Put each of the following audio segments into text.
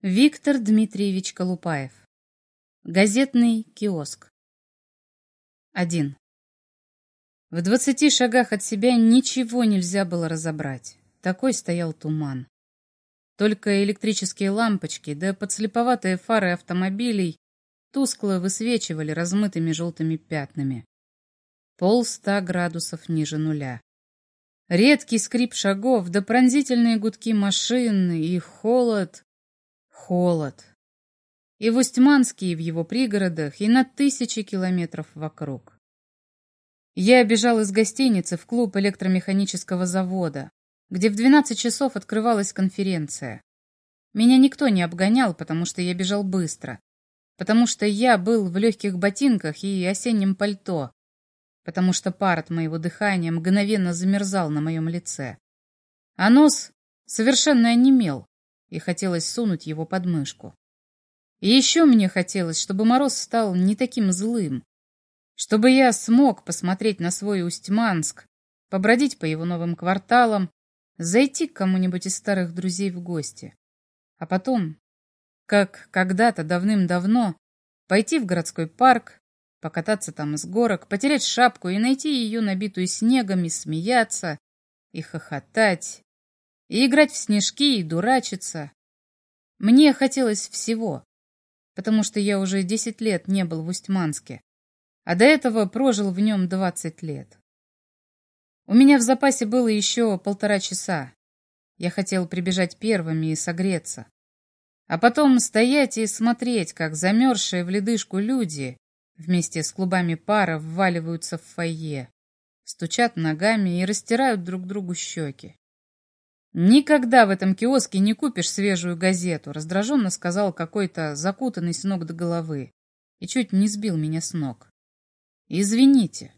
Виктор Дмитриевич Колупаев. Газетный киоск. 1. В двадцати шагах от себя ничего нельзя было разобрать. Такой стоял туман. Только электрические лампочки да подслеповатые фары автомобилей тускло высвечивали размытыми желтыми пятнами. Полста градусов ниже нуля. Редкий скрип шагов да пронзительные гудки машин и холод Холод. И в Устьманске, и в его пригородах, и на тысячи километров вокруг. Я бежал из гостиницы в клуб электромеханического завода, где в 12 часов открывалась конференция. Меня никто не обгонял, потому что я бежал быстро, потому что я был в легких ботинках и осеннем пальто, потому что пар от моего дыхания мгновенно замерзал на моем лице. А нос совершенно онемел, и хотелось сунуть его под мышку. И еще мне хотелось, чтобы мороз стал не таким злым, чтобы я смог посмотреть на свой Устьманск, побродить по его новым кварталам, зайти к кому-нибудь из старых друзей в гости. А потом, как когда-то давным-давно, пойти в городской парк, покататься там из горок, потерять шапку и найти ее набитую снегом и смеяться, и хохотать, и играть в снежки, и дурачиться. Мне хотелось всего, потому что я уже десять лет не был в Устьманске, а до этого прожил в нем двадцать лет. У меня в запасе было еще полтора часа. Я хотел прибежать первыми и согреться. А потом стоять и смотреть, как замерзшие в ледышку люди вместе с клубами пара вваливаются в фойе, стучат ногами и растирают друг другу щеки. «Никогда в этом киоске не купишь свежую газету», раздраженно сказал какой-то закутанный с ног до головы и чуть не сбил меня с ног. «Извините».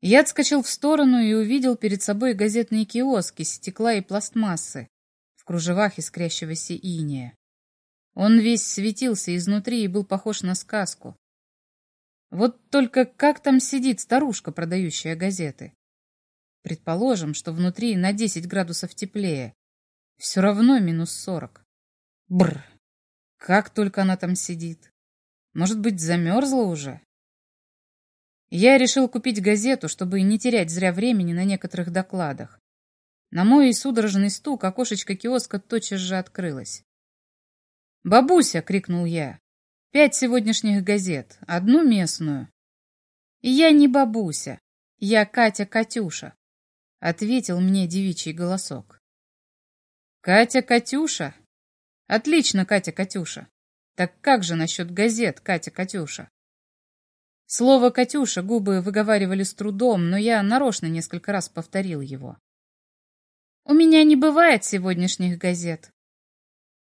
Я отскочил в сторону и увидел перед собой газетные киоски из стекла и пластмассы в кружевах искрящегося иния. Он весь светился изнутри и был похож на сказку. Вот только как там сидит старушка, продающая газеты? Предположим, что внутри на 10 градусов теплее. Все равно минус 40. Бр. Как только она там сидит. Может быть, замерзла уже? Я решил купить газету, чтобы не терять зря времени на некоторых докладах. На мой судорожный стук окошечко киоска тотчас же открылось. «Бабуся!» — крикнул я. «Пять сегодняшних газет, одну местную». Я не бабуся, я Катя-Катюша. — ответил мне девичий голосок. «Катя-Катюша? Отлично, Катя-Катюша. Так как же насчет газет, Катя-Катюша?» Слово «Катюша» губы выговаривали с трудом, но я нарочно несколько раз повторил его. «У меня не бывает сегодняшних газет».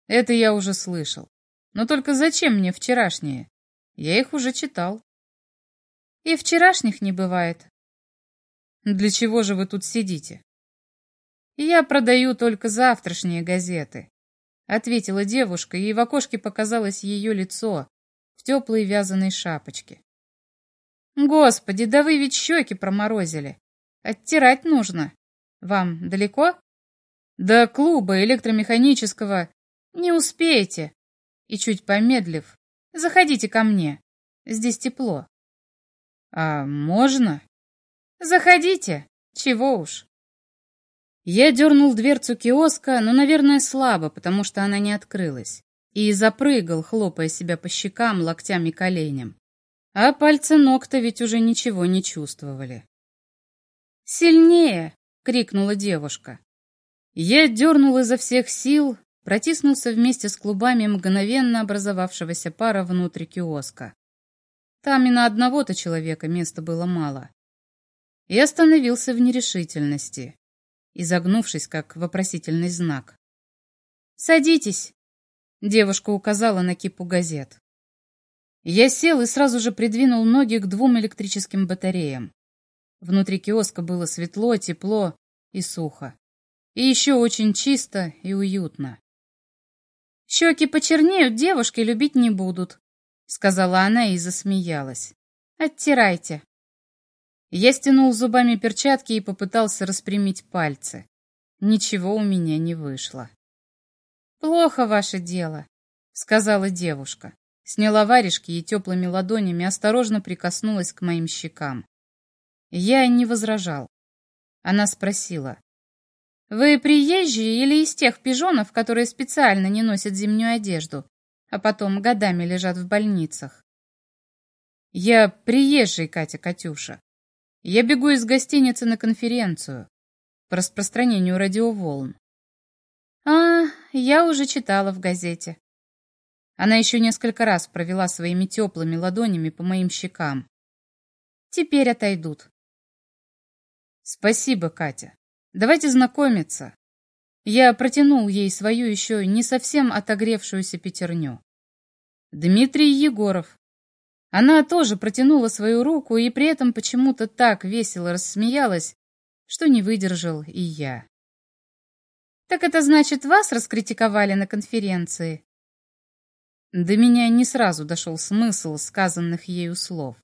Это я уже слышал. Но только зачем мне вчерашние? Я их уже читал. И вчерашних не бывает, для чего же вы тут сидите? Я продаю только завтрашние газеты, ответила девушка, и в окошке показалось ее лицо в теплой вязаной шапочке. Господи, да вы ведь щеки проморозили. Оттирать нужно. Вам далеко? До клуба электромеханического не успеете. И чуть помедлив, заходите ко мне. Здесь тепло. А можно? Заходите, чего уж. Я дернул дверцу киоска, но, наверное, слабо, потому что она не открылась, и запрыгал, хлопая себя по щекам, локтям и коленям. А пальцы ног-то ведь уже ничего не чувствовали. «Сильнее!» — крикнула девушка. Я дернул изо всех сил, протиснулся вместе с клубами мгновенно образовавшегося пара внутрь киоска. Там и на одного-то человека места было мало и остановился в нерешительности, изогнувшись как вопросительный знак. «Садитесь!» — девушка указала на кипу газет. Я сел и сразу же придвинул ноги к двум электрическим батареям. Внутри киоска было светло, тепло и сухо. И еще очень чисто и уютно. «Щеки почернеют, девушки любить не будут», — сказала она и засмеялась. «Оттирайте». Я стянул зубами перчатки и попытался распрямить пальцы. Ничего у меня не вышло. «Плохо ваше дело», — сказала девушка. Сняла варежки и теплыми ладонями осторожно прикоснулась к моим щекам. Я не возражал. Она спросила. «Вы приезжие или из тех пижонов, которые специально не носят зимнюю одежду, а потом годами лежат в больницах?» «Я приезжий, Катя Катюша. Я бегу из гостиницы на конференцию по распространению радиоволн. А, я уже читала в газете. Она еще несколько раз провела своими теплыми ладонями по моим щекам. Теперь отойдут. Спасибо, Катя. Давайте знакомиться. Я протянул ей свою еще не совсем отогревшуюся пятерню. Дмитрий Егоров. Она тоже протянула свою руку и при этом почему-то так весело рассмеялась, что не выдержал и я. «Так это значит, вас раскритиковали на конференции?» До меня не сразу дошел смысл сказанных ею слов.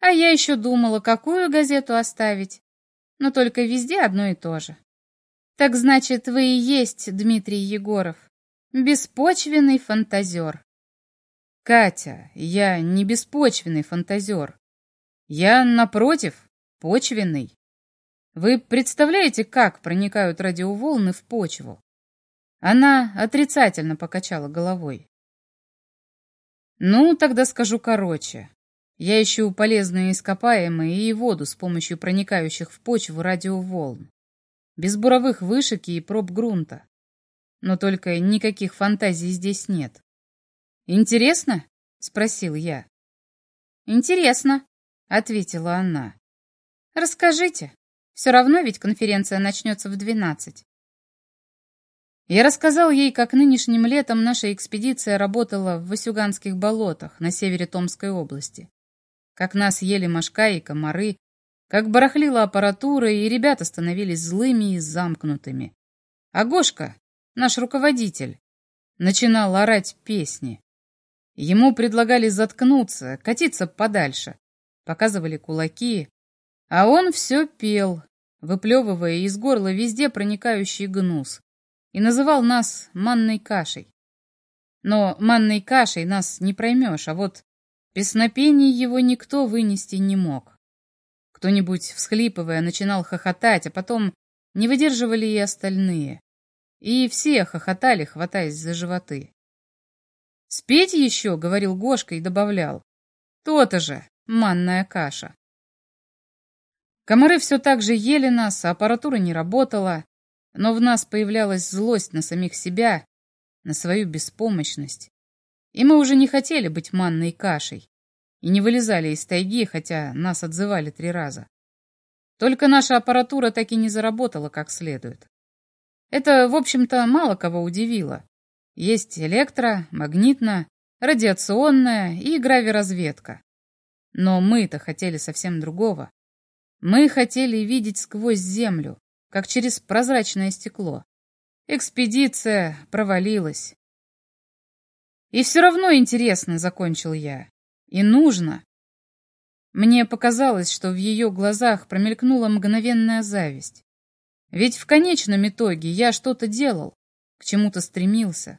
А я еще думала, какую газету оставить, но только везде одно и то же. Так значит, вы и есть Дмитрий Егоров, беспочвенный фантазер. Катя, я не беспочвенный фантазер. Я, напротив, почвенный. Вы представляете, как проникают радиоволны в почву? Она отрицательно покачала головой. Ну, тогда скажу короче. Я ищу полезные ископаемые и воду с помощью проникающих в почву радиоволн. Без буровых вышек и проб грунта. Но только никаких фантазий здесь нет. «Интересно?» — спросил я. «Интересно», — ответила она. «Расскажите». Все равно ведь конференция начнется в двенадцать. Я рассказал ей, как нынешним летом наша экспедиция работала в Васюганских болотах на севере Томской области. Как нас ели мошка и комары, как барахлила аппаратура, и ребята становились злыми и замкнутыми. А Гошка, наш руководитель, начинал орать песни. Ему предлагали заткнуться, катиться подальше, показывали кулаки, а он все пел, выплевывая из горла везде проникающий гнус, и называл нас манной кашей. Но манной кашей нас не проймешь, а вот песнопений его никто вынести не мог. Кто-нибудь, всхлипывая, начинал хохотать, а потом не выдерживали и остальные. И все хохотали, хватаясь за животы. «Спеть еще», — говорил Гошка и добавлял. «То-то же, манная каша». Комары все так же ели нас, а аппаратура не работала, но в нас появлялась злость на самих себя, на свою беспомощность. И мы уже не хотели быть манной кашей и не вылезали из тайги, хотя нас отзывали три раза. Только наша аппаратура так и не заработала как следует. Это, в общем-то, мало кого удивило. Есть электро, магнитно, радиационная и гравиразведка. Но мы-то хотели совсем другого. Мы хотели видеть сквозь землю, как через прозрачное стекло. Экспедиция провалилась. И все равно интересно, закончил я. И нужно. Мне показалось, что в ее глазах промелькнула мгновенная зависть. Ведь в конечном итоге я что-то делал, к чему-то стремился.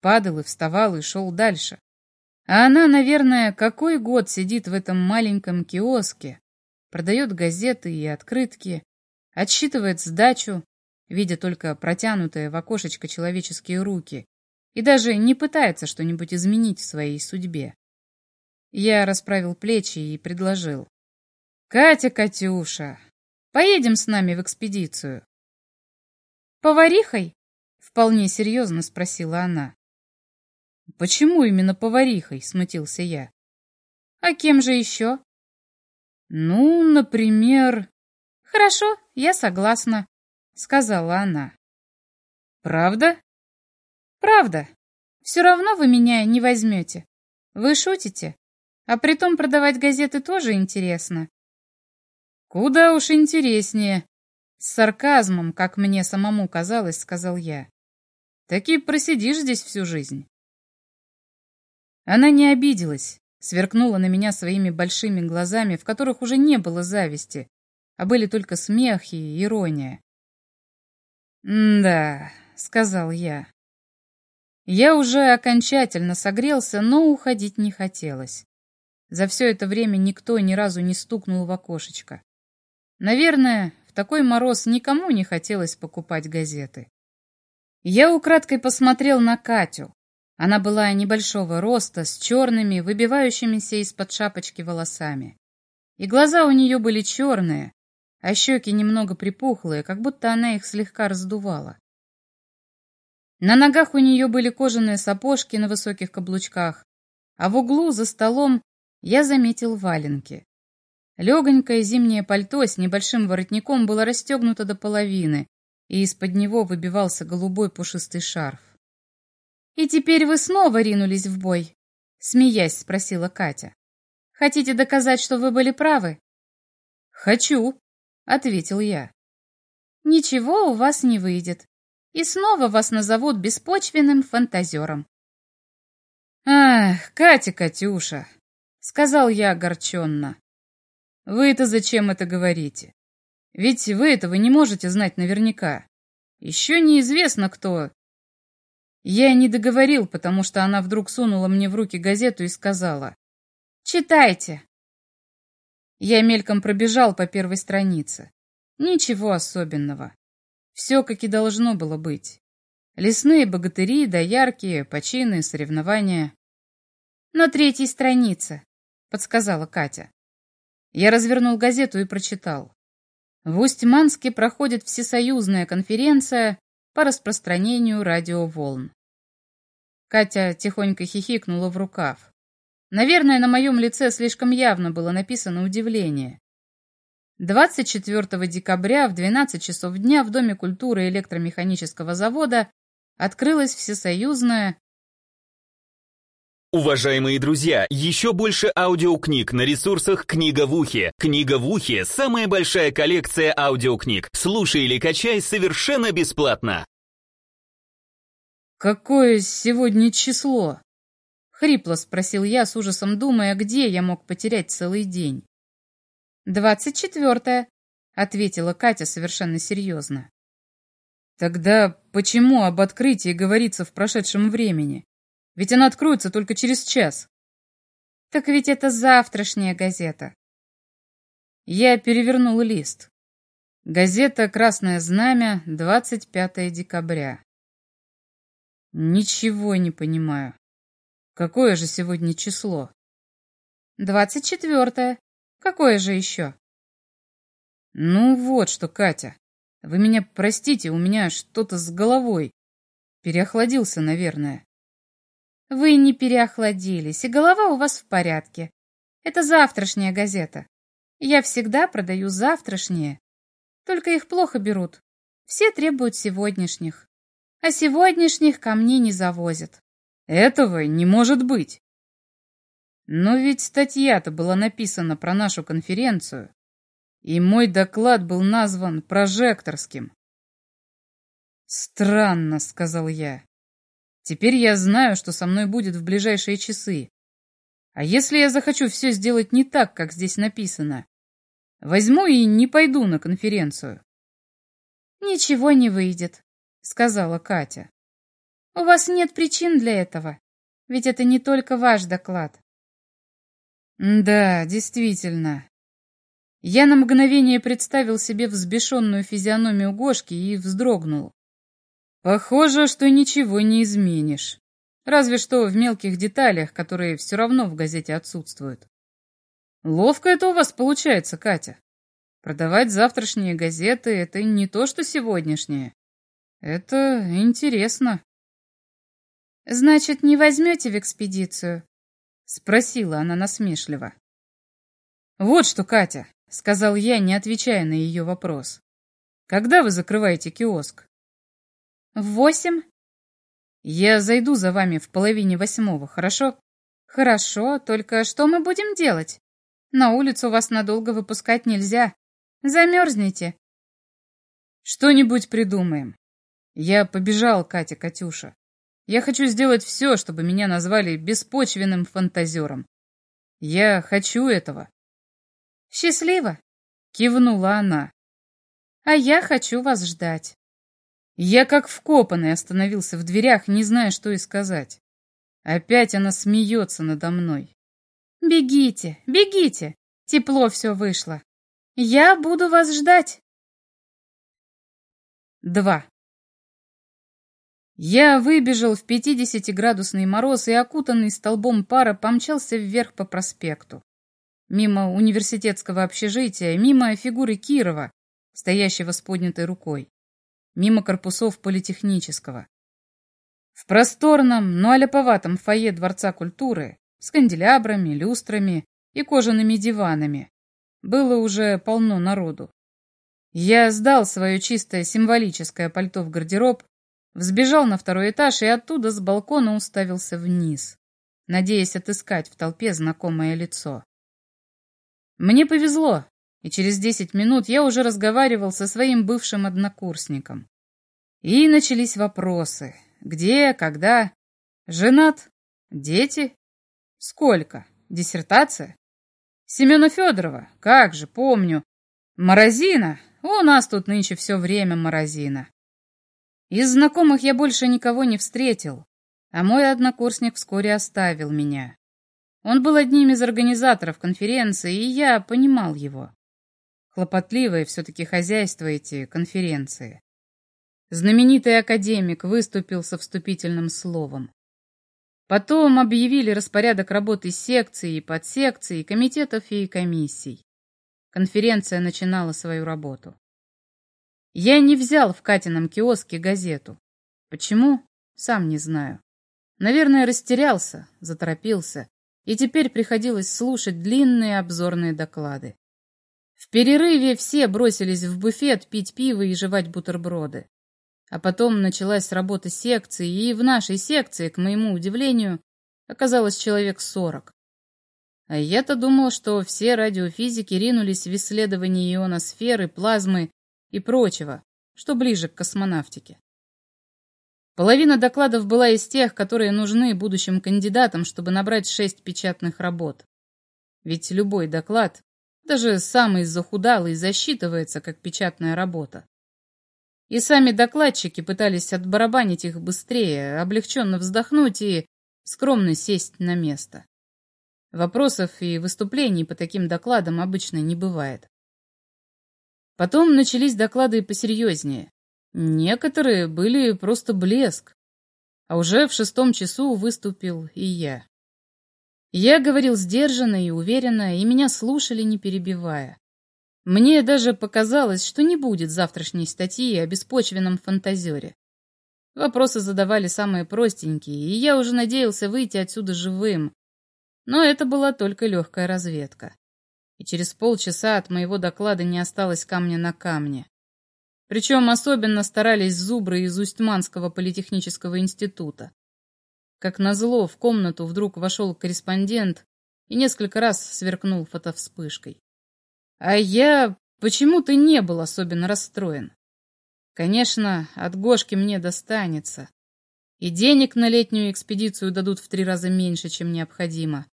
Падал и вставал и шел дальше. А она, наверное, какой год сидит в этом маленьком киоске, продает газеты и открытки, отсчитывает сдачу, видя только протянутые в окошечко человеческие руки, и даже не пытается что-нибудь изменить в своей судьбе. Я расправил плечи и предложил. «Катя, Катюша, поедем с нами в экспедицию». «Поварихой?» — вполне серьезно спросила она. «Почему именно поварихой?» — смутился я. «А кем же еще?» «Ну, например...» «Хорошо, я согласна», — сказала она. «Правда?» «Правда. Все равно вы меня не возьмете. Вы шутите. А притом продавать газеты тоже интересно». «Куда уж интереснее», — с сарказмом, как мне самому казалось, сказал я. «Таки просидишь здесь всю жизнь». Она не обиделась, сверкнула на меня своими большими глазами, в которых уже не было зависти, а были только смех и ирония. «Да», — сказал я, Я уже окончательно согрелся, но уходить не хотелось. За все это время никто ни разу не стукнул в окошечко. Наверное, в такой мороз никому не хотелось покупать газеты. Я украдкой посмотрел на Катю. Она была небольшого роста, с черными, выбивающимися из-под шапочки волосами. И глаза у нее были черные, а щеки немного припухлые, как будто она их слегка раздувала. На ногах у нее были кожаные сапожки на высоких каблучках, а в углу за столом я заметил валенки. Легонькое зимнее пальто с небольшим воротником было расстегнуто до половины, и из-под него выбивался голубой пушистый шарф. «И теперь вы снова ринулись в бой?» — смеясь спросила Катя. «Хотите доказать, что вы были правы?» «Хочу», — ответил я. «Ничего у вас не выйдет, и снова вас назовут беспочвенным фантазером». «Ах, Катя-Катюша», — сказал я огорченно. «Вы-то зачем это говорите? Ведь вы этого не можете знать наверняка. Еще неизвестно, кто...» Я не договорил, потому что она вдруг сунула мне в руки газету и сказала. «Читайте». Я мельком пробежал по первой странице. Ничего особенного. Все, как и должно было быть. Лесные богатыри, доярки, почины, соревнования. На третьей странице. — подсказала Катя. Я развернул газету и прочитал. В Усть-Манске проходит всесоюзная конференция по распространению радиоволн. Катя тихонько хихикнула в рукав. Наверное, на моем лице слишком явно было написано удивление. 24 декабря в 12 часов дня в Доме культуры электромеханического завода открылась всесоюзная Уважаемые друзья, еще больше аудиокниг на ресурсах «Книга в ухе». «Книга в ухе» — самая большая коллекция аудиокниг. Слушай или качай совершенно бесплатно. «Какое сегодня число?» — хрипло спросил я, с ужасом думая, где я мог потерять целый день. «Двадцать четвертое», — ответила Катя совершенно серьезно. «Тогда почему об открытии говорится в прошедшем времени?» Ведь она откроется только через час. Так ведь это завтрашняя газета. Я перевернул лист. Газета «Красное знамя», 25 декабря. Ничего не понимаю. Какое же сегодня число? Двадцать четвертое. Какое же еще? Ну вот что, Катя. Вы меня простите, у меня что-то с головой. Переохладился, наверное. Вы не переохладились, и голова у вас в порядке. Это завтрашняя газета. Я всегда продаю завтрашние. Только их плохо берут. Все требуют сегодняшних. А сегодняшних ко мне не завозят. Этого не может быть. Но ведь статья-то была написана про нашу конференцию, и мой доклад был назван прожекторским. «Странно», — сказал я. Теперь я знаю, что со мной будет в ближайшие часы. А если я захочу все сделать не так, как здесь написано? Возьму и не пойду на конференцию. Ничего не выйдет, сказала Катя. У вас нет причин для этого, ведь это не только ваш доклад. Да, действительно. Я на мгновение представил себе взбешенную физиономию Гошки и вздрогнул. Похоже, что ничего не изменишь. Разве что в мелких деталях, которые все равно в газете отсутствуют. Ловко это у вас получается, Катя. Продавать завтрашние газеты — это не то, что сегодняшние. Это интересно. Значит, не возьмете в экспедицию? Спросила она насмешливо. Вот что, Катя, сказал я, не отвечая на ее вопрос. Когда вы закрываете киоск? В восемь? Я зайду за вами в половине восьмого, хорошо? Хорошо, только что мы будем делать? На улицу вас надолго выпускать нельзя. Замерзнете. Что-нибудь придумаем. Я побежал, Катя, Катюша. Я хочу сделать все, чтобы меня назвали беспочвенным фантазером. Я хочу этого. Счастливо, кивнула она. А я хочу вас ждать. Я как вкопанный остановился в дверях, не зная, что и сказать. Опять она смеется надо мной. «Бегите, бегите! Тепло все вышло. Я буду вас ждать!» Два. Я выбежал в 50-градусный мороз и, окутанный столбом пара, помчался вверх по проспекту. Мимо университетского общежития, мимо фигуры Кирова, стоящего с поднятой рукой, мимо корпусов политехнического. В просторном, но аляповатом фойе Дворца культуры с канделябрами, люстрами и кожаными диванами было уже полно народу. Я сдал свое чистое символическое пальто в гардероб Взбежал на второй этаж и оттуда с балкона уставился вниз, надеясь отыскать в толпе знакомое лицо. Мне повезло, и через десять минут я уже разговаривал со своим бывшим однокурсником. И начались вопросы. Где, когда? Женат? Дети? Сколько? Диссертация? Семена Федорова? Как же, помню. Морозина? У нас тут нынче все время морозина. Из знакомых я больше никого не встретил, а мой однокурсник вскоре оставил меня. Он был одним из организаторов конференции, и я понимал его. Хлопотливое все-таки хозяйство эти конференции. Знаменитый академик выступил со вступительным словом. Потом объявили распорядок работы секций и подсекций, комитетов и комиссий. Конференция начинала свою работу. Я не взял в Катином киоске газету. Почему? Сам не знаю. Наверное, растерялся, заторопился, и теперь приходилось слушать длинные обзорные доклады. Перерыве все бросились в буфет пить пиво и жевать бутерброды. А потом началась работа секции, и в нашей секции, к моему удивлению, оказалось человек сорок. А я-то думал, что все радиофизики ринулись в исследование ионосферы, плазмы и прочего, что ближе к космонавтике. Половина докладов была из тех, которые нужны будущим кандидатам, чтобы набрать шесть печатных работ. Ведь любой доклад, даже самый захудалый, засчитывается как печатная работа. И сами докладчики пытались отбарабанить их быстрее, облегченно вздохнуть и скромно сесть на место. Вопросов и выступлений по таким докладам обычно не бывает. Потом начались доклады посерьезнее. Некоторые были просто блеск. А уже в шестом часу выступил и я. Я говорил сдержанно и уверенно, и меня слушали, не перебивая. Мне даже показалось, что не будет завтрашней статьи о беспочвенном фантазере. Вопросы задавали самые простенькие, и я уже надеялся выйти отсюда живым. Но это была только легкая разведка и через полчаса от моего доклада не осталось камня на камне. Причем особенно старались зубры из Устьманского политехнического института. Как назло, в комнату вдруг вошел корреспондент и несколько раз сверкнул фотовспышкой. А я почему-то не был особенно расстроен. Конечно, от Гошки мне достанется. И денег на летнюю экспедицию дадут в три раза меньше, чем необходимо.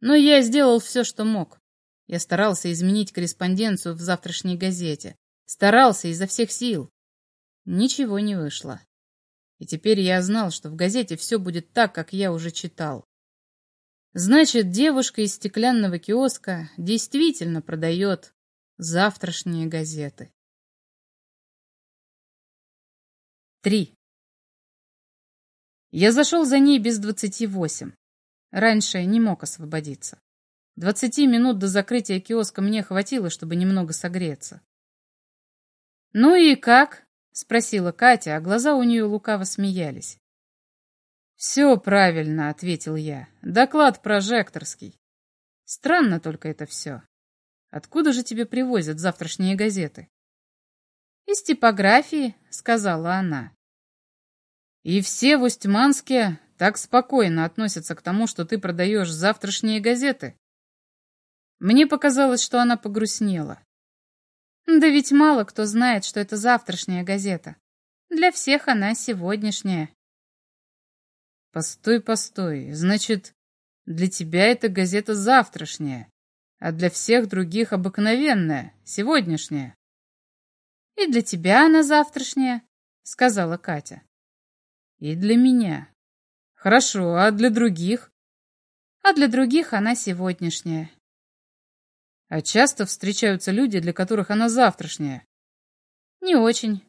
Но я сделал все, что мог. Я старался изменить корреспонденцию в завтрашней газете. Старался изо всех сил. Ничего не вышло. И теперь я знал, что в газете все будет так, как я уже читал. Значит, девушка из стеклянного киоска действительно продает завтрашние газеты. Три. Я зашел за ней без двадцати восемь. Раньше не мог освободиться. Двадцати минут до закрытия киоска мне хватило, чтобы немного согреться. «Ну и как?» — спросила Катя, а глаза у нее лукаво смеялись. «Все правильно», — ответил я. «Доклад прожекторский. Странно только это все. Откуда же тебе привозят завтрашние газеты?» «Из типографии», — сказала она. «И все в Устьманске так спокойно относятся к тому, что ты продаешь завтрашние газеты?» Мне показалось, что она погрустнела. Да ведь мало кто знает, что это завтрашняя газета. Для всех она сегодняшняя. Постой, постой. Значит, для тебя эта газета завтрашняя, а для всех других обыкновенная, сегодняшняя. И для тебя она завтрашняя, сказала Катя. И для меня. Хорошо, а для других? А для других она сегодняшняя. А часто встречаются люди, для которых она завтрашняя? Не очень.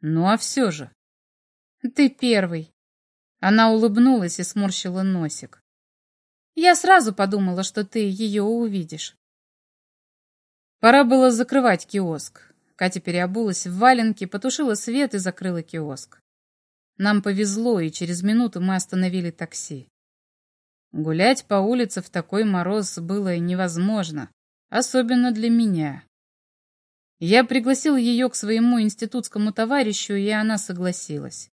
Ну а все же. Ты первый. Она улыбнулась и сморщила носик. Я сразу подумала, что ты ее увидишь. Пора было закрывать киоск. Катя переобулась в валенки, потушила свет и закрыла киоск. Нам повезло, и через минуту мы остановили такси. Гулять по улице в такой мороз было невозможно, особенно для меня. Я пригласил ее к своему институтскому товарищу, и она согласилась.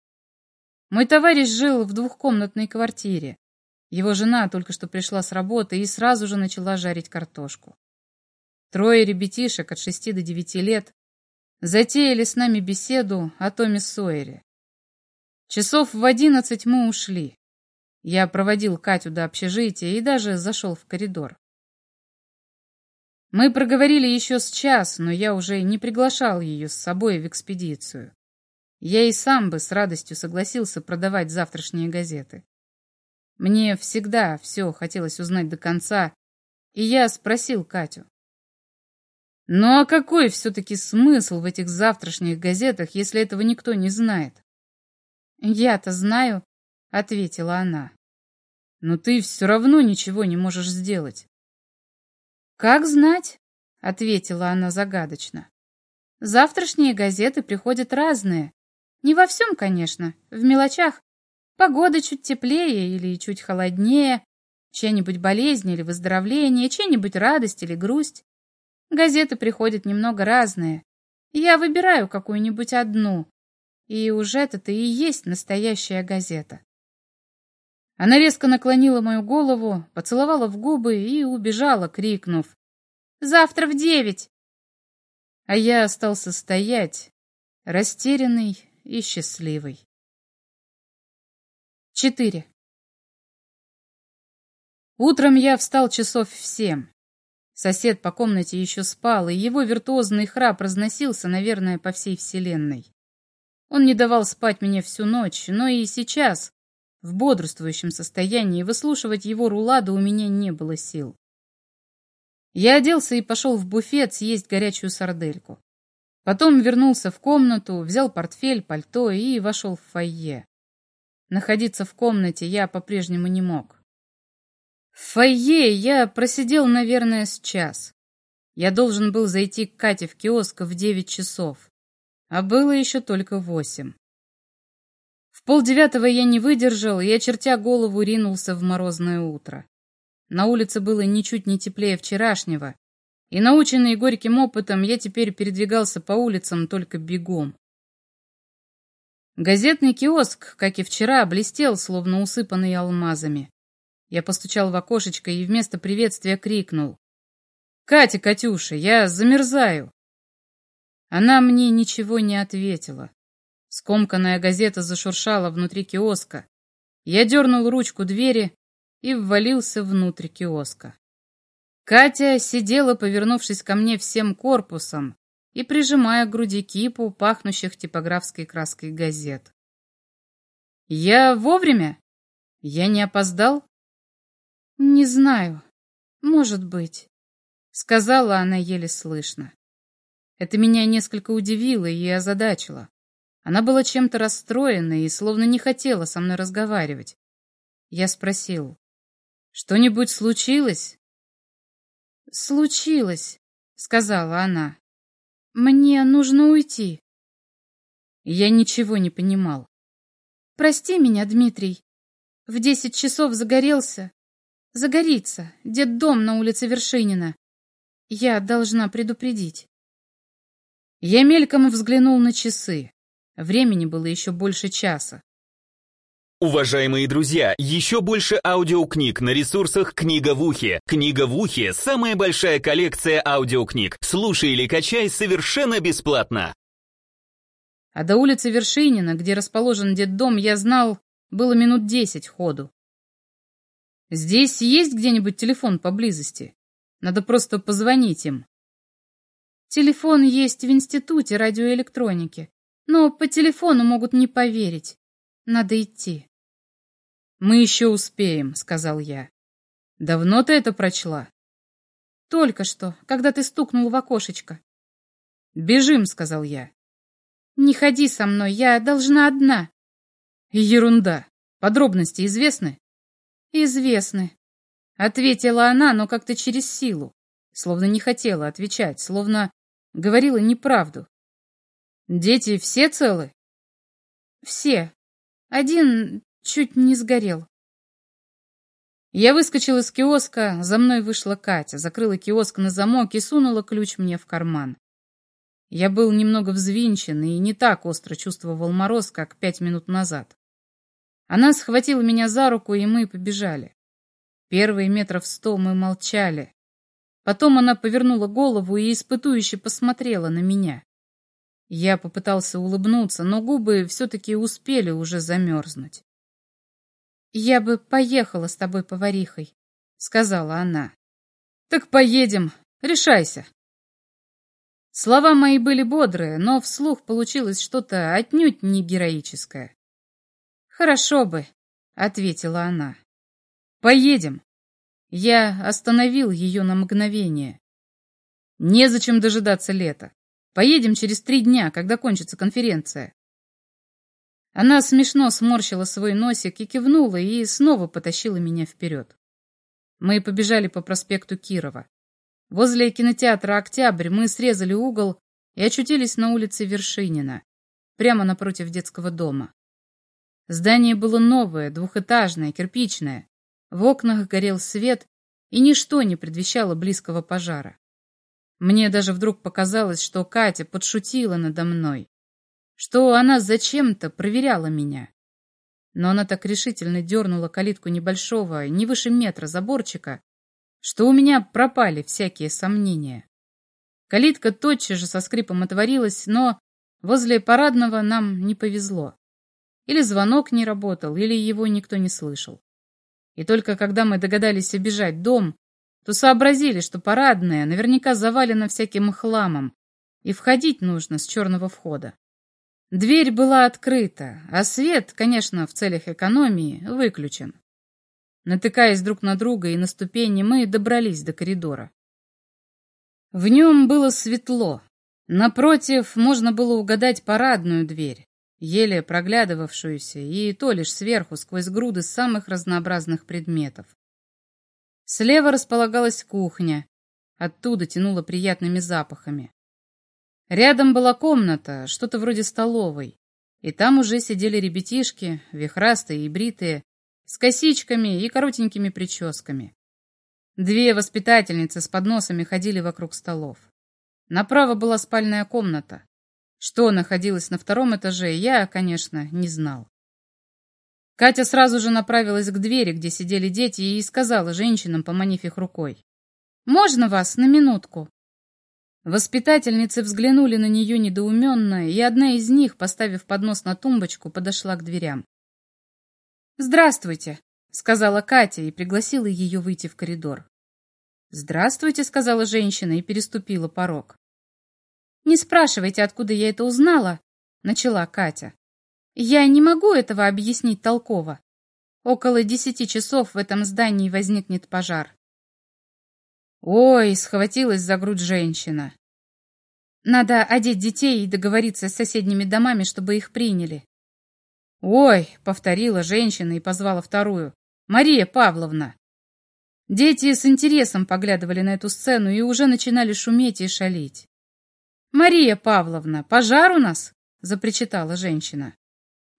Мой товарищ жил в двухкомнатной квартире. Его жена только что пришла с работы и сразу же начала жарить картошку. Трое ребятишек от шести до девяти лет затеяли с нами беседу о Томе Сойере. Часов в одиннадцать мы ушли. Я проводил Катю до общежития и даже зашел в коридор. Мы проговорили еще с час, но я уже не приглашал ее с собой в экспедицию. Я и сам бы с радостью согласился продавать завтрашние газеты. Мне всегда все хотелось узнать до конца, и я спросил Катю. Ну а какой все-таки смысл в этих завтрашних газетах, если этого никто не знает? Я-то знаю, ответила она. Но ты все равно ничего не можешь сделать. Как знать? ответила она загадочно. Завтрашние газеты приходят разные. Не во всем, конечно, в мелочах, Погода чуть теплее или чуть холоднее, чья-нибудь болезнь или выздоровление, чья-нибудь радость или грусть. Газеты приходят немного разные. Я выбираю какую-нибудь одну, и уж это-то и есть настоящая газета. Она резко наклонила мою голову, поцеловала в губы и убежала, крикнув «Завтра в девять!» А я остался стоять, растерянный и счастливый. 4. Утром я встал часов в семь. Сосед по комнате еще спал, и его виртуозный храп разносился, наверное, по всей вселенной. Он не давал спать мне всю ночь, но и сейчас, в бодрствующем состоянии, выслушивать его руладу у меня не было сил. Я оделся и пошел в буфет съесть горячую сардельку. Потом вернулся в комнату, взял портфель, пальто и вошел в фойе. Находиться в комнате я по-прежнему не мог. В фойе я просидел, наверное, с час. Я должен был зайти к Кате в киоск в девять часов, а было еще только восемь. В полдевятого я не выдержал и, очертя голову, ринулся в морозное утро. На улице было ничуть не теплее вчерашнего, и, наученный горьким опытом, я теперь передвигался по улицам только бегом. Газетный киоск, как и вчера, блестел, словно усыпанный алмазами. Я постучал в окошечко и вместо приветствия крикнул. «Катя, Катюша, я замерзаю!» Она мне ничего не ответила. Скомканная газета зашуршала внутри киоска. Я дернул ручку двери и ввалился внутрь киоска. Катя сидела, повернувшись ко мне всем корпусом, и прижимая к груди кипу пахнущих типографской краской газет. «Я вовремя? Я не опоздал?» «Не знаю. Может быть», — сказала она еле слышно. Это меня несколько удивило и озадачило. Она была чем-то расстроена и словно не хотела со мной разговаривать. Я спросил, «Что-нибудь случилось?» «Случилось», — сказала она. Мне нужно уйти. Я ничего не понимал. Прости меня, Дмитрий. В десять часов загорелся. Загорится. Дом на улице Вершинина. Я должна предупредить. Я мельком взглянул на часы. Времени было еще больше часа. Уважаемые друзья, еще больше аудиокниг на ресурсах «Книга в ухе». «Книга в ухе» — самая большая коллекция аудиокниг. Слушай или качай совершенно бесплатно. А до улицы Вершинина, где расположен детдом, я знал, было минут десять ходу. Здесь есть где-нибудь телефон поблизости? Надо просто позвонить им. Телефон есть в Институте радиоэлектроники, Но по телефону могут не поверить. Надо идти. Мы еще успеем, сказал я. Давно ты это прочла? Только что, когда ты стукнул в окошечко. Бежим, сказал я. Не ходи со мной, я должна одна. Ерунда. Подробности известны? Известны. Ответила она, но как-то через силу, словно не хотела отвечать, словно говорила неправду. Дети все целы? Все. Один чуть не сгорел. Я выскочил из киоска, за мной вышла Катя, закрыла киоск на замок и сунула ключ мне в карман. Я был немного взвинчен и не так остро чувствовал мороз, как пять минут назад. Она схватила меня за руку, и мы побежали. Первые метров сто мы молчали. Потом она повернула голову и испытующе посмотрела на меня. Я попытался улыбнуться, но губы все-таки успели уже замерзнуть. «Я бы поехала с тобой поварихой», — сказала она. «Так поедем. Решайся». Слова мои были бодрые, но вслух получилось что-то отнюдь не героическое. «Хорошо бы», — ответила она. «Поедем». Я остановил ее на мгновение. Незачем дожидаться лета. Поедем через три дня, когда кончится конференция. Она смешно сморщила свой носик и кивнула, и снова потащила меня вперед. Мы побежали по проспекту Кирова. Возле кинотеатра «Октябрь» мы срезали угол и очутились на улице Вершинина, прямо напротив детского дома. Здание было новое, двухэтажное, кирпичное. В окнах горел свет, и ничто не предвещало близкого пожара. Мне даже вдруг показалось, что Катя подшутила надо мной, что она зачем-то проверяла меня. Но она так решительно дернула калитку небольшого, не выше метра заборчика, что у меня пропали всякие сомнения. Калитка тотчас же со скрипом отворилась, но возле парадного нам не повезло. Или звонок не работал, или его никто не слышал. И только когда мы догадались обижать дом, то сообразили, что парадная наверняка завалена всяким хламом, и входить нужно с черного входа. Дверь была открыта, а свет, конечно, в целях экономии, выключен. Натыкаясь друг на друга и на ступени, мы добрались до коридора. В нем было светло. Напротив можно было угадать парадную дверь, еле проглядывавшуюся, и то лишь сверху, сквозь груды самых разнообразных предметов. Слева располагалась кухня, оттуда тянуло приятными запахами. Рядом была комната, что-то вроде столовой, и там уже сидели ребятишки, вихрастые и бритые, с косичками и коротенькими прическами. Две воспитательницы с подносами ходили вокруг столов. Направо была спальная комната. Что находилось на втором этаже, я, конечно, не знал. Катя сразу же направилась к двери, где сидели дети, и сказала женщинам, поманив их рукой. «Можно вас на минутку?» Воспитательницы взглянули на нее недоуменно, и одна из них, поставив поднос на тумбочку, подошла к дверям. «Здравствуйте», — сказала Катя и пригласила ее выйти в коридор. «Здравствуйте», — сказала женщина и переступила порог. «Не спрашивайте, откуда я это узнала», — начала Катя. «Я не могу этого объяснить толково. Около десяти часов в этом здании возникнет пожар». «Ой!» — схватилась за грудь женщина. «Надо одеть детей и договориться с соседними домами, чтобы их приняли». «Ой!» — повторила женщина и позвала вторую. «Мария Павловна!» Дети с интересом поглядывали на эту сцену и уже начинали шуметь и шалить. «Мария Павловна, пожар у нас?» — запричитала женщина.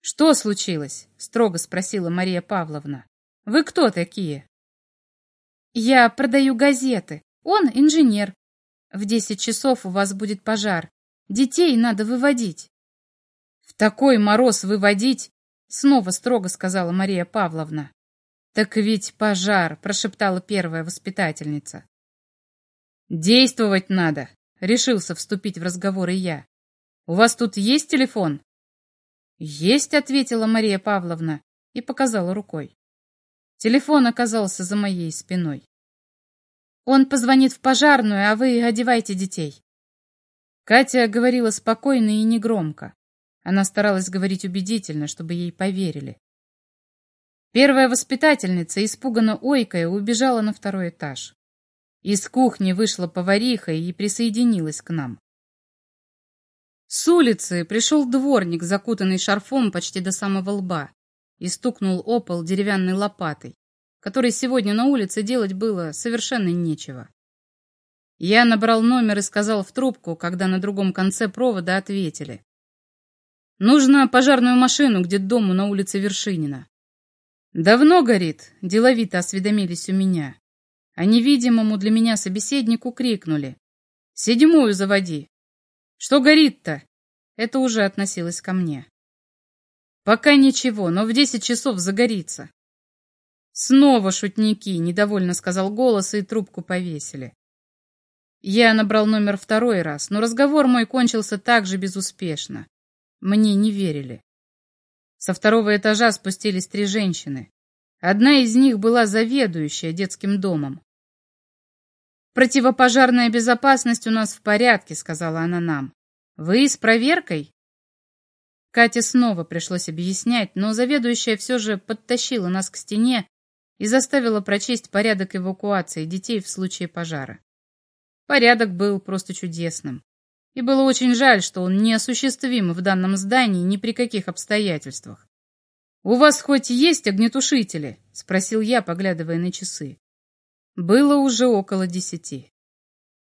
«Что случилось?» — строго спросила Мария Павловна. «Вы кто такие?» «Я продаю газеты. Он инженер. В десять часов у вас будет пожар. Детей надо выводить». «В такой мороз выводить?» — снова строго сказала Мария Павловна. «Так ведь пожар», — прошептала первая воспитательница. «Действовать надо», Решился вступить в разговор и я. «У вас тут есть телефон?» «Есть», — ответила Мария Павловна и показала рукой. Телефон оказался за моей спиной. «Он позвонит в пожарную, а вы одевайте детей». Катя говорила спокойно и негромко. Она старалась говорить убедительно, чтобы ей поверили. Первая воспитательница, испуганно ойкая, убежала на второй этаж. Из кухни вышла повариха и присоединилась к нам. С улицы пришел дворник, закутанный шарфом почти до самого лба, и стукнул о пол деревянной лопатой, которой сегодня на улице делать было совершенно нечего. Я набрал номер и сказал в трубку, когда на другом конце провода ответили. «Нужно пожарную машину где дому на улице Вершинина». «Давно горит?» – деловито осведомились у меня. А невидимому для меня собеседнику крикнули. «Седьмую заводи!» «Что горит-то?» Это уже относилось ко мне. «Пока ничего, но в десять часов загорится». «Снова шутники!» – недовольно сказал голос, и трубку повесили. Я набрал номер второй раз, но разговор мой кончился так же безуспешно. Мне не верили. Со второго этажа спустились три женщины. Одна из них была заведующая детским домом. «Противопожарная безопасность у нас в порядке», — сказала она нам. «Вы с проверкой?» Кате снова пришлось объяснять, но заведующая все же подтащила нас к стене и заставила прочесть порядок эвакуации детей в случае пожара. Порядок был просто чудесным. И было очень жаль, что он неосуществим в данном здании ни при каких обстоятельствах. «У вас хоть есть огнетушители?» — спросил я, поглядывая на часы. Было уже около десяти.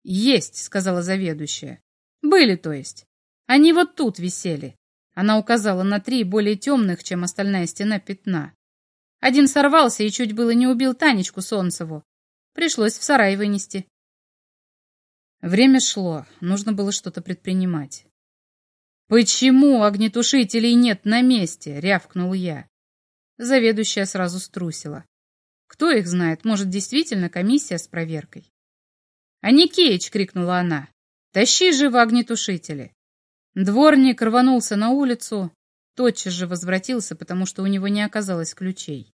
«Есть», — сказала заведующая. «Были, то есть. Они вот тут висели». Она указала на три более темных, чем остальная стена пятна. Один сорвался и чуть было не убил Танечку Солнцеву. Пришлось в сарай вынести. Время шло, нужно было что-то предпринимать. «Почему огнетушителей нет на месте?» — рявкнул я. Заведующая сразу струсила. Кто их знает, может, действительно комиссия с проверкой. «А Никеич!» — крикнула она. «Тащи живо огнетушители!» Дворник рванулся на улицу, тотчас же возвратился, потому что у него не оказалось ключей.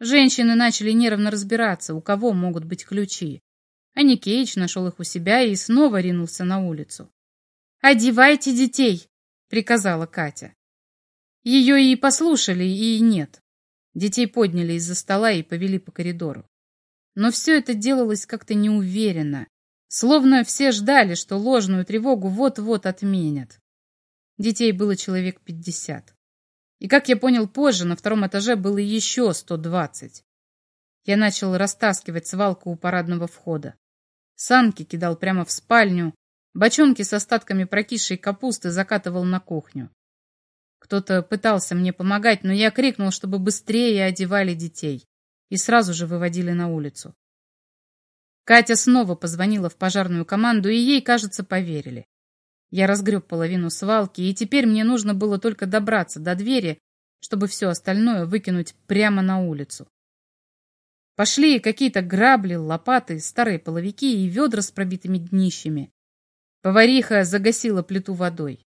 Женщины начали нервно разбираться, у кого могут быть ключи а Никеич нашел их у себя и снова ринулся на улицу. «Одевайте детей!» — приказала Катя. Ее и послушали, и нет. Детей подняли из-за стола и повели по коридору. Но все это делалось как-то неуверенно, словно все ждали, что ложную тревогу вот-вот отменят. Детей было человек пятьдесят. И, как я понял позже, на втором этаже было еще сто двадцать. Я начал растаскивать свалку у парадного входа. Санки кидал прямо в спальню, бочонки с остатками прокисшей капусты закатывал на кухню. Кто-то пытался мне помогать, но я крикнул, чтобы быстрее одевали детей, и сразу же выводили на улицу. Катя снова позвонила в пожарную команду, и ей, кажется, поверили. Я разгреб половину свалки, и теперь мне нужно было только добраться до двери, чтобы все остальное выкинуть прямо на улицу. Пошли какие-то грабли, лопаты, старые половики и ведра с пробитыми днищами. Повариха загасила плиту водой.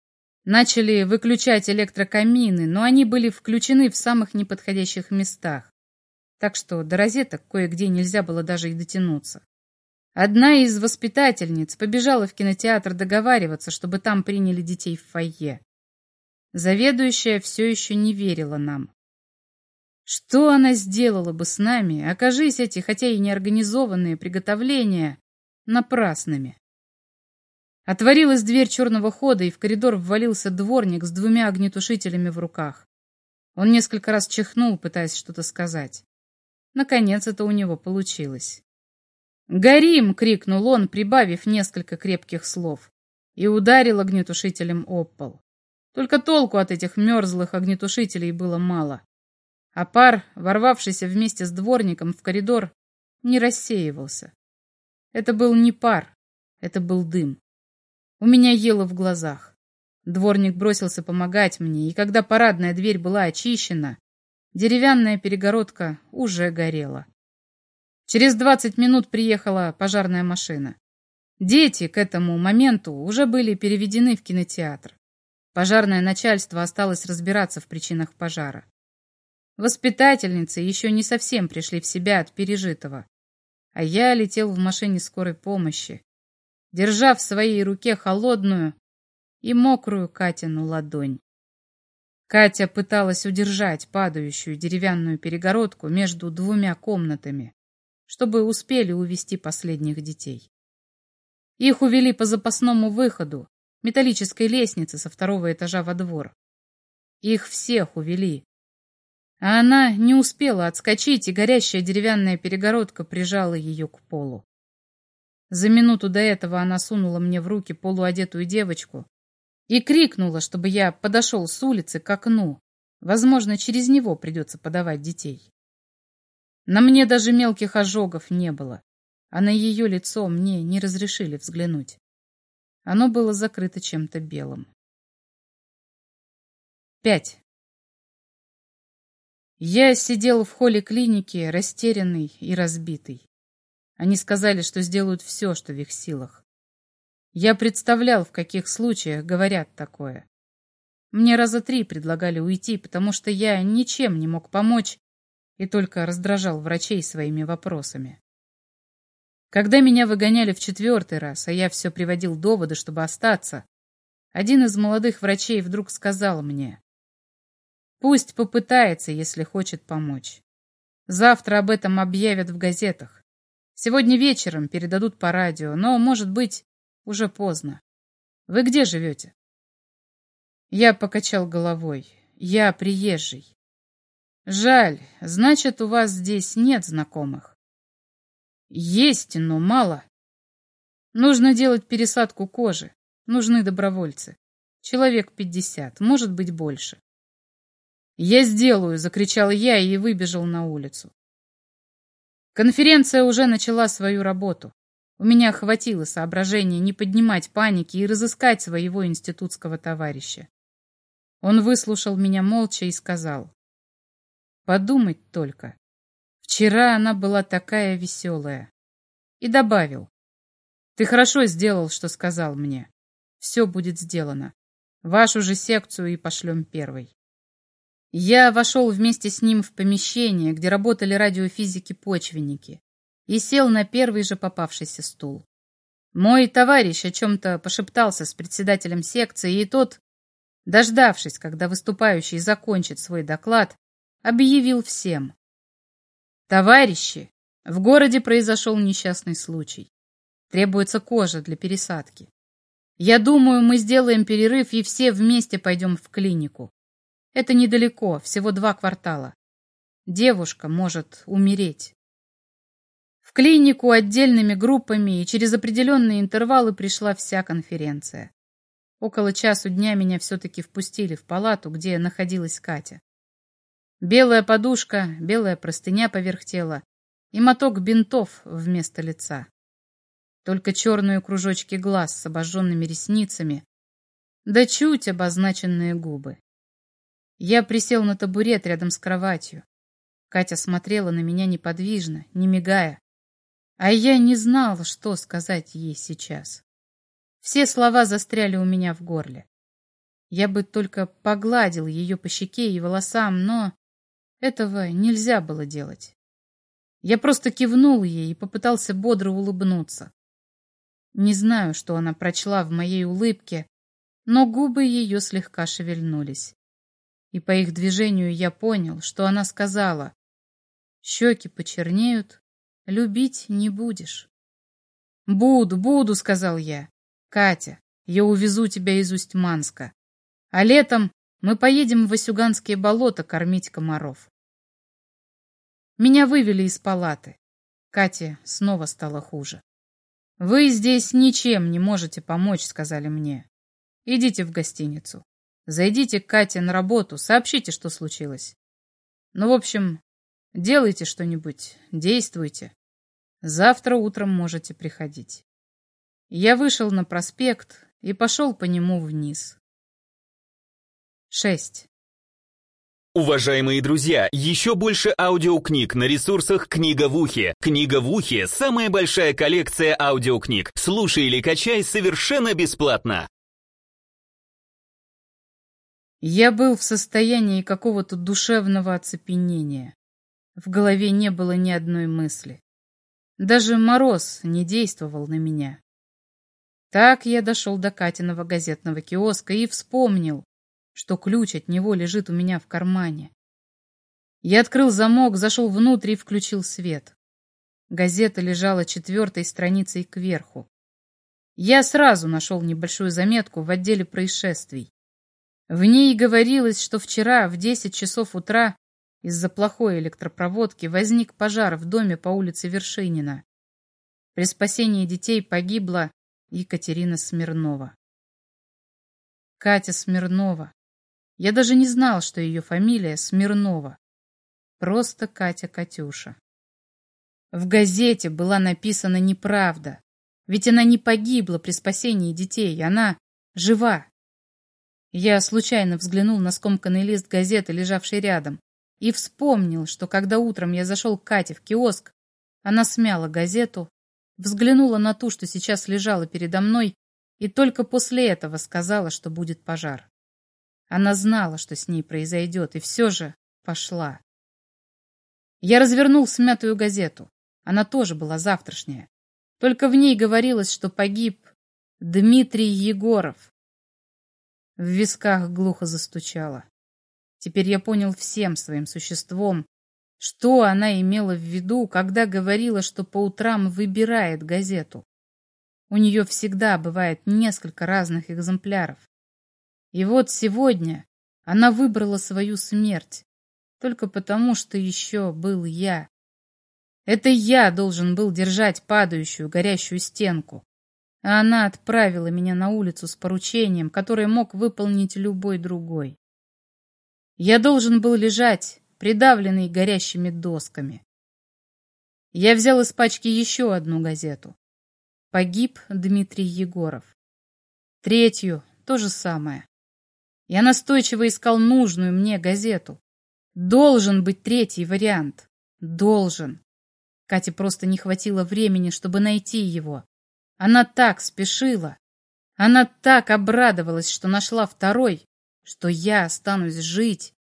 Начали выключать электрокамины, но они были включены в самых неподходящих местах. Так что до розеток кое-где нельзя было даже и дотянуться. Одна из воспитательниц побежала в кинотеатр договариваться, чтобы там приняли детей в фойе. Заведующая все еще не верила нам. Что она сделала бы с нами, окажись эти, хотя и неорганизованные приготовления, напрасными? Отворилась дверь черного хода, и в коридор ввалился дворник с двумя огнетушителями в руках. Он несколько раз чихнул, пытаясь что-то сказать. Наконец это у него получилось. «Горим!» — крикнул он, прибавив несколько крепких слов, и ударил огнетушителем об пол. Только толку от этих мерзлых огнетушителей было мало а пар, ворвавшийся вместе с дворником в коридор, не рассеивался. Это был не пар, это был дым. У меня ело в глазах. Дворник бросился помогать мне, и когда парадная дверь была очищена, деревянная перегородка уже горела. Через двадцать минут приехала пожарная машина. Дети к этому моменту уже были переведены в кинотеатр. Пожарное начальство осталось разбираться в причинах пожара. Воспитательницы еще не совсем пришли в себя от пережитого. А я летел в машине скорой помощи, держа в своей руке холодную и мокрую Катину ладонь. Катя пыталась удержать падающую деревянную перегородку между двумя комнатами, чтобы успели увести последних детей. Их увели по запасному выходу, металлической лестнице со второго этажа во двор. Их всех увели. А она не успела отскочить, и горящая деревянная перегородка прижала ее к полу. За минуту до этого она сунула мне в руки полуодетую девочку и крикнула, чтобы я подошел с улицы к окну. Возможно, через него придется подавать детей. На мне даже мелких ожогов не было, а на ее лицо мне не разрешили взглянуть. Оно было закрыто чем-то белым. Пять. Я сидел в холле клиники, растерянный и разбитый. Они сказали, что сделают все, что в их силах. Я представлял, в каких случаях говорят такое. Мне раза три предлагали уйти, потому что я ничем не мог помочь и только раздражал врачей своими вопросами. Когда меня выгоняли в четвертый раз, а я все приводил доводы, чтобы остаться, один из молодых врачей вдруг сказал мне, Пусть попытается, если хочет помочь. Завтра об этом объявят в газетах. Сегодня вечером передадут по радио, но, может быть, уже поздно. Вы где живете? Я покачал головой. Я приезжий. Жаль, значит, у вас здесь нет знакомых. Есть, но мало. Нужно делать пересадку кожи. Нужны добровольцы. Человек пятьдесят, может быть, больше. «Я сделаю!» — закричал я и выбежал на улицу. Конференция уже начала свою работу. У меня хватило соображения не поднимать паники и разыскать своего институтского товарища. Он выслушал меня молча и сказал. «Подумать только. Вчера она была такая веселая». И добавил. «Ты хорошо сделал, что сказал мне. Все будет сделано. Вашу же секцию и пошлем первой». Я вошел вместе с ним в помещение, где работали радиофизики-почвенники, и сел на первый же попавшийся стул. Мой товарищ о чем-то пошептался с председателем секции, и тот, дождавшись, когда выступающий закончит свой доклад, объявил всем. «Товарищи, в городе произошел несчастный случай. Требуется кожа для пересадки. Я думаю, мы сделаем перерыв и все вместе пойдем в клинику. Это недалеко, всего два квартала. Девушка может умереть. В клинику отдельными группами и через определенные интервалы пришла вся конференция. Около часу дня меня все-таки впустили в палату, где находилась Катя. Белая подушка, белая простыня поверх тела и моток бинтов вместо лица. Только черные кружочки глаз с обожженными ресницами, да чуть обозначенные губы. Я присел на табурет рядом с кроватью. Катя смотрела на меня неподвижно, не мигая. А я не знал, что сказать ей сейчас. Все слова застряли у меня в горле. Я бы только погладил ее по щеке и волосам, но этого нельзя было делать. Я просто кивнул ей и попытался бодро улыбнуться. Не знаю, что она прочла в моей улыбке, но губы ее слегка шевельнулись и по их движению я понял, что она сказала. Щеки почернеют, любить не будешь. «Буду, буду», — сказал я. «Катя, я увезу тебя из Усть-Манска. А летом мы поедем в Васюганские болота кормить комаров». Меня вывели из палаты. Кате снова стало хуже. «Вы здесь ничем не можете помочь», — сказали мне. «Идите в гостиницу». Зайдите к Кате на работу, сообщите, что случилось. Ну, в общем, делайте что-нибудь, действуйте. Завтра утром можете приходить. Я вышел на проспект и пошел по нему вниз. 6. Уважаемые друзья, еще больше аудиокниг на ресурсах «Книга в ухе». «Книга в ухе» — самая большая коллекция аудиокниг. Слушай или качай совершенно бесплатно. Я был в состоянии какого-то душевного оцепенения. В голове не было ни одной мысли. Даже мороз не действовал на меня. Так я дошел до Катиного газетного киоска и вспомнил, что ключ от него лежит у меня в кармане. Я открыл замок, зашел внутрь и включил свет. Газета лежала четвертой страницей кверху. Я сразу нашел небольшую заметку в отделе происшествий. В ней говорилось, что вчера в 10 часов утра из-за плохой электропроводки возник пожар в доме по улице Вершинина. При спасении детей погибла Екатерина Смирнова. Катя Смирнова. Я даже не знал, что ее фамилия Смирнова. Просто Катя-Катюша. В газете была написана неправда. Ведь она не погибла при спасении детей, она жива. Я случайно взглянул на скомканный лист газеты, лежавший рядом, и вспомнил, что когда утром я зашел к Кате в киоск, она смяла газету, взглянула на ту, что сейчас лежала передо мной, и только после этого сказала, что будет пожар. Она знала, что с ней произойдет, и все же пошла. Я развернул смятую газету. Она тоже была завтрашняя. Только в ней говорилось, что погиб Дмитрий Егоров, в висках глухо застучало. Теперь я понял всем своим существом, что она имела в виду, когда говорила, что по утрам выбирает газету. У нее всегда бывает несколько разных экземпляров. И вот сегодня она выбрала свою смерть, только потому, что еще был я. Это я должен был держать падающую горящую стенку а она отправила меня на улицу с поручением, которое мог выполнить любой другой. Я должен был лежать, придавленный горящими досками. Я взял из пачки еще одну газету. Погиб Дмитрий Егоров. Третью — то же самое. Я настойчиво искал нужную мне газету. Должен быть третий вариант. Должен. Кате просто не хватило времени, чтобы найти его. Она так спешила. Она так обрадовалась, что нашла второй, что я останусь жить.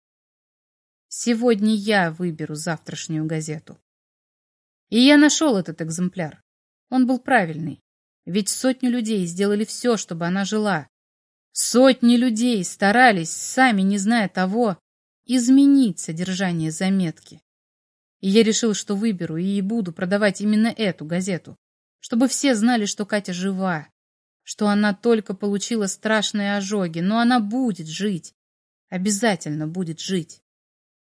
Сегодня я выберу завтрашнюю газету. И я нашел этот экземпляр. Он был правильный. Ведь сотни людей сделали все, чтобы она жила. Сотни людей старались, сами не зная того, изменить содержание заметки. И я решил, что выберу и буду продавать именно эту газету чтобы все знали, что Катя жива, что она только получила страшные ожоги, но она будет жить, обязательно будет жить.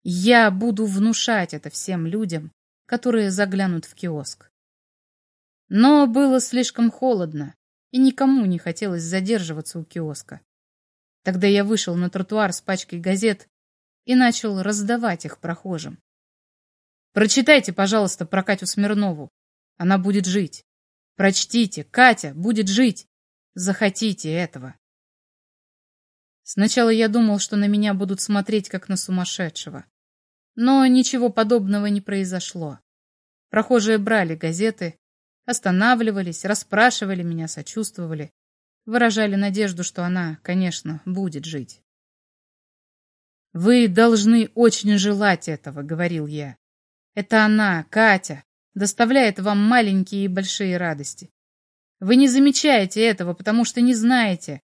Я буду внушать это всем людям, которые заглянут в киоск. Но было слишком холодно, и никому не хотелось задерживаться у киоска. Тогда я вышел на тротуар с пачкой газет и начал раздавать их прохожим. Прочитайте, пожалуйста, про Катю Смирнову. Она будет жить. Прочтите, Катя будет жить. Захотите этого. Сначала я думал, что на меня будут смотреть, как на сумасшедшего. Но ничего подобного не произошло. Прохожие брали газеты, останавливались, расспрашивали меня, сочувствовали, выражали надежду, что она, конечно, будет жить. «Вы должны очень желать этого», — говорил я. «Это она, Катя, доставляет вам маленькие и большие радости. Вы не замечаете этого, потому что не знаете,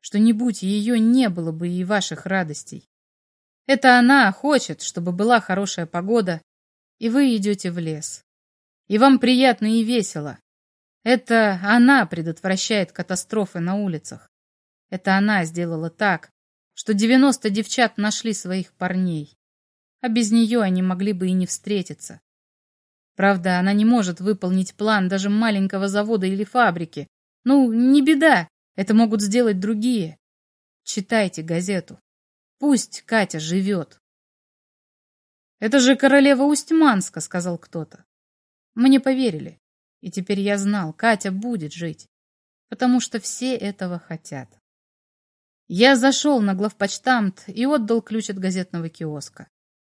что не будь ее, не было бы и ваших радостей. Это она хочет, чтобы была хорошая погода, и вы идете в лес. И вам приятно и весело. Это она предотвращает катастрофы на улицах. Это она сделала так, что 90 девчат нашли своих парней. А без нее они могли бы и не встретиться. Правда, она не может выполнить план даже маленького завода или фабрики. Ну, не беда, это могут сделать другие. Читайте газету. Пусть Катя живет. «Это же королева Устьманска», — сказал кто-то. Мне поверили. И теперь я знал, Катя будет жить, потому что все этого хотят. Я зашел на главпочтамт и отдал ключ от газетного киоска.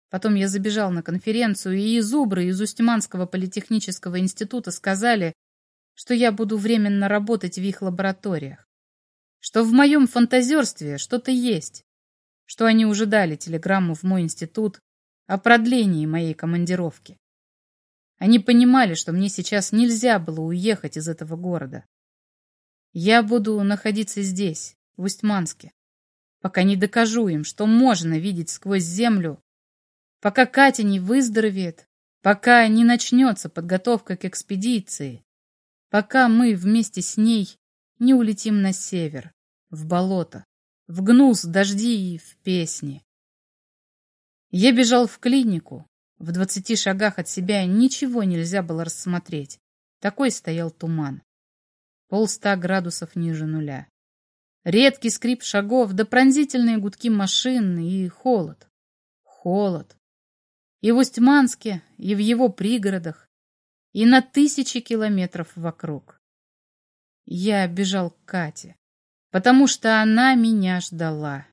Потом я забежал на конференцию, и зубры из Устьманского политехнического института сказали, что я буду временно работать в их лабораториях, что в моем фантазерстве что-то есть, что они уже дали телеграмму в мой институт о продлении моей командировки. Они понимали, что мне сейчас нельзя было уехать из этого города. Я буду находиться здесь, в Устьманске. пока не докажу им, что можно видеть сквозь землю, пока Катя не выздоровеет, пока не начнется подготовка к экспедиции, пока мы вместе с ней не улетим на север, в болото, в гнус, дожди и в песни. Я бежал в клинику. В двадцати шагах от себя ничего нельзя было рассмотреть. Такой стоял туман. Полста градусов ниже нуля. Редкий скрип шагов, да пронзительные гудки машин и холод. Холод. И в Устьманске, и в его пригородах, и на тысячи километров вокруг. Я бежал к Кате, потому что она меня ждала.